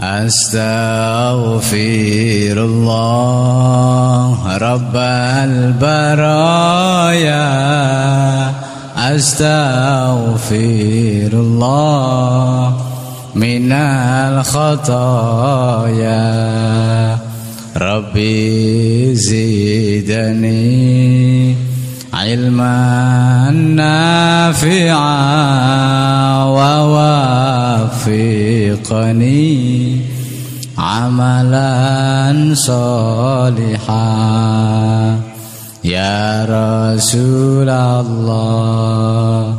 أستغفر الله رب البرايا. أستغفر الله من الخطايا. ربي زدني علما نافعا ووفقني عملا صالحا. يا رسول الله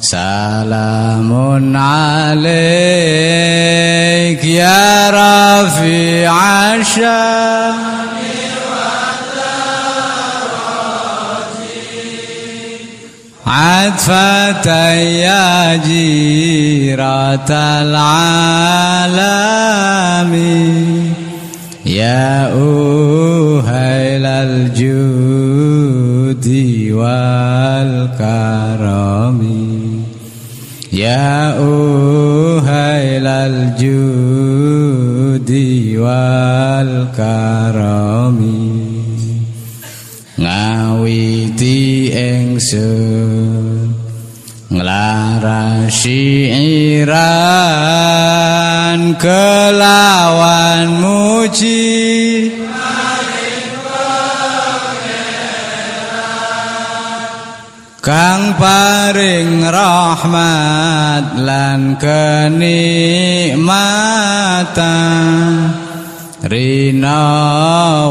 سلام عليك يا رفيع الشام عطفة يا جيرة العالم يا أهيل الجود والكرم يا أهيل الجود والكرم ngawiti ingsun nglarasi iran kelawan muji Kang paring rahmat lan kenikmatan. Rina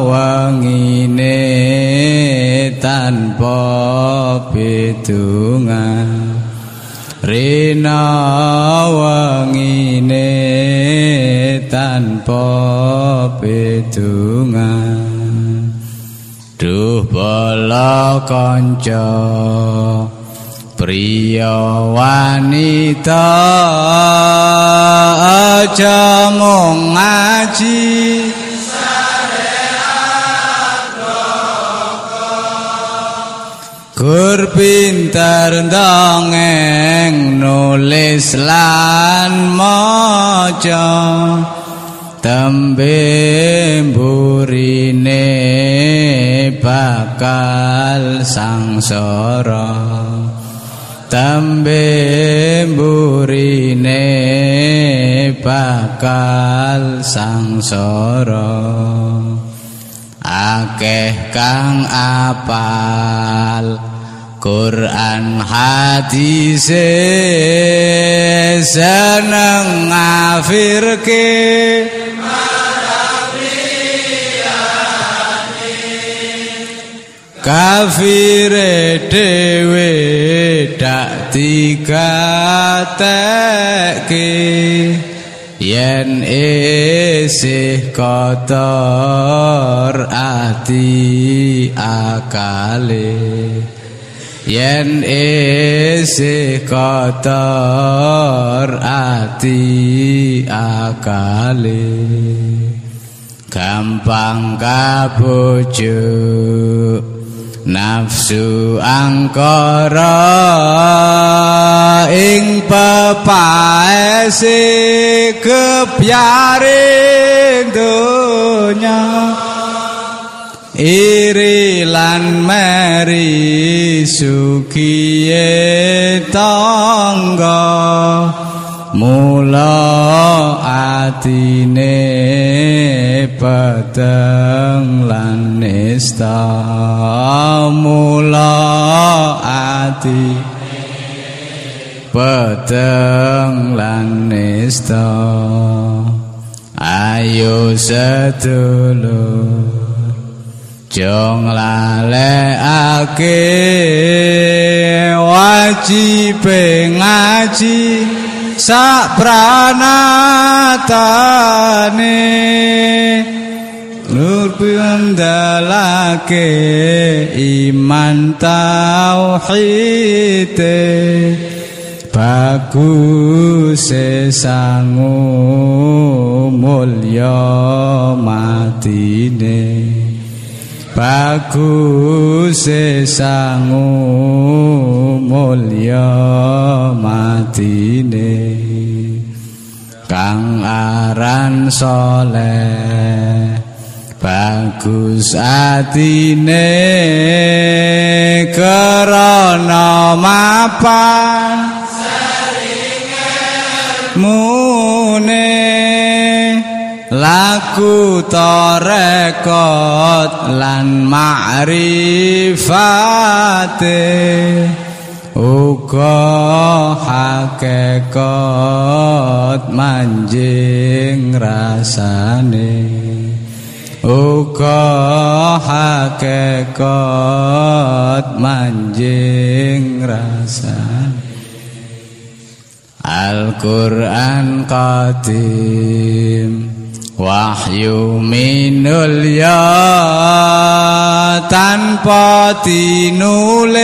wangine tanpa bidungan Rina wangine tanpa bidungan Duh bala kanca. Priya wanita aja mung ngaji Gur pinter dongeng nulis lan maca. Tembe burine bakal sangsara. Tembe burine bakal sangsara. Akeh kang apal Quran hadis seneng ngafirke. Kafire dewe dak digatekke. Yen isih kotor ati akale yen isih kotor ati akale. Gampang kabujuk nafsu angkara ing pepaese kepyaring donya iri lan meri sukiye tangga. Mula atine peteng lan nista mula ati peteng lan nista ayo sedulur Jong lalekake wajib ngaji sak nur piandalake iman tauhid bagus sangu mulya matine bagus sangu mulya matine kang aran soleh bagus atine. Krana mapan mune laku torekot lan ma'rifate uga hakekat manjing rasane. Uga hakekat manjing rasane. Al-Qur'an qadim Wahyu minul ya tanpa dinulis.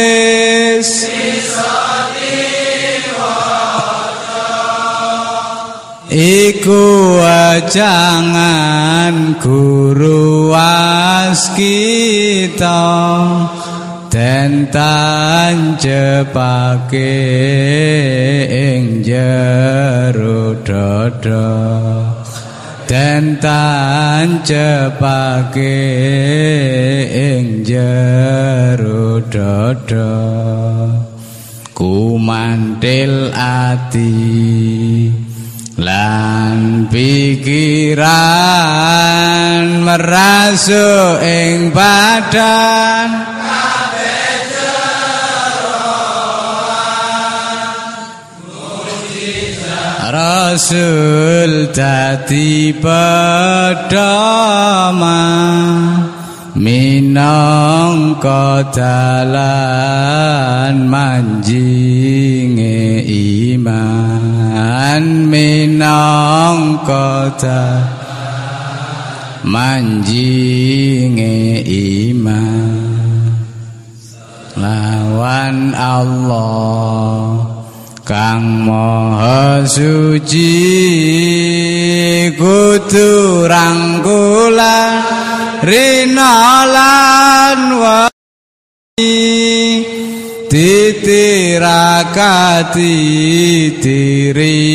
Iku wajangan guru waskita Den tanjepake ing jero dodo Den tanjepake ing jero dodo. Kumantil ati lan pikiran merasuk ing badan Rasul dadi pedoman minangka dalan manjinge iman. Minangka manjinge iman. Lawan Allah Kang Maha Suci kudu rangkula rina wani titirakati tiriyadai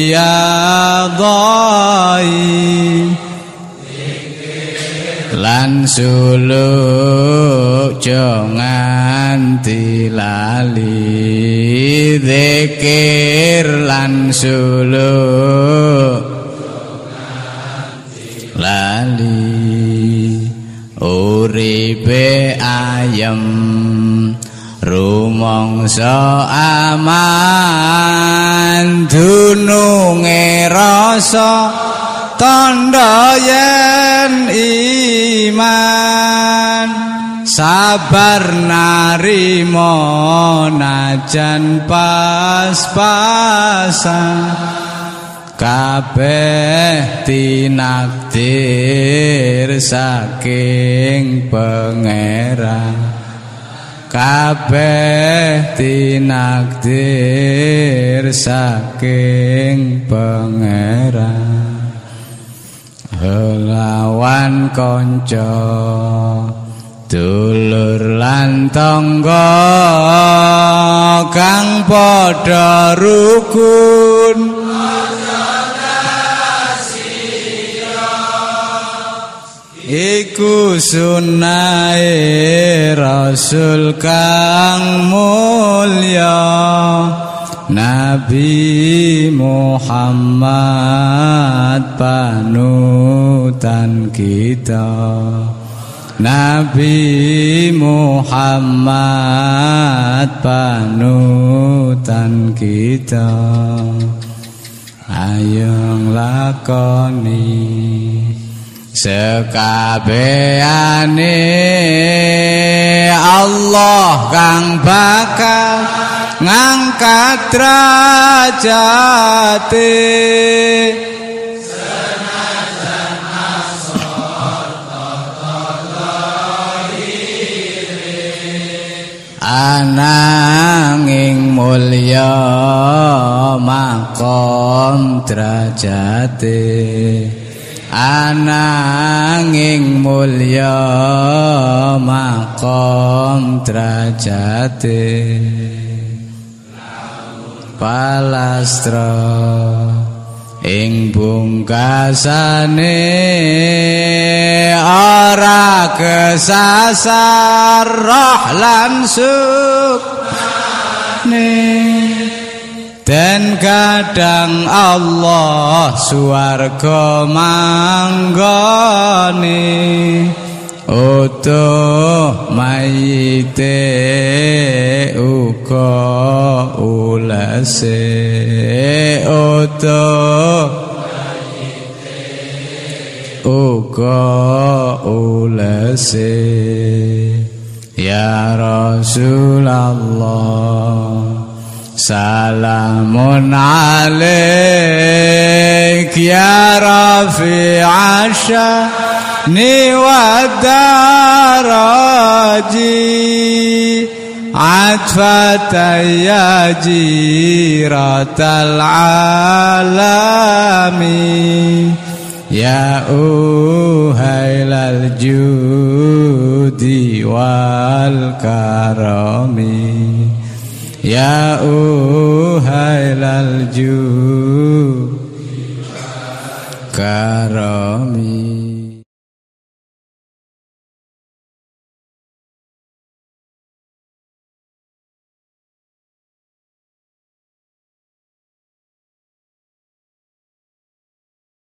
lan suluk Jangan nganti zikir lan suluk. Lali uripe ayem rumangsa aman. Dununge rasa tandha yen iman sabar narimo najan pas-pasan. Kabeh tinakdir saking pangeran. Kabeh tinakdir saking pangeran. Lawan kanca dulur lan tangga kang padha rukun. Iku sunahe Rasul kang mulya Nabi Muhammad panutan kita Nabi Muhammad panutan kita. Ayong lakoni sekabehane Allah kang bakal ngangkat derajate ananging mulya makom derajate. Ananging mulya makom drajate palastra ing bungkasane kesasar roh lan sukne dan kadang Allah suarga manggone utuh mayite uga ulase utuh uga ulasi Ya Rasulullah Salamun alaik Ya Rafi ashani wa daraji عطفة jirat al-alamin Ya uhailal judi wal karami. Ya uhailal ju karami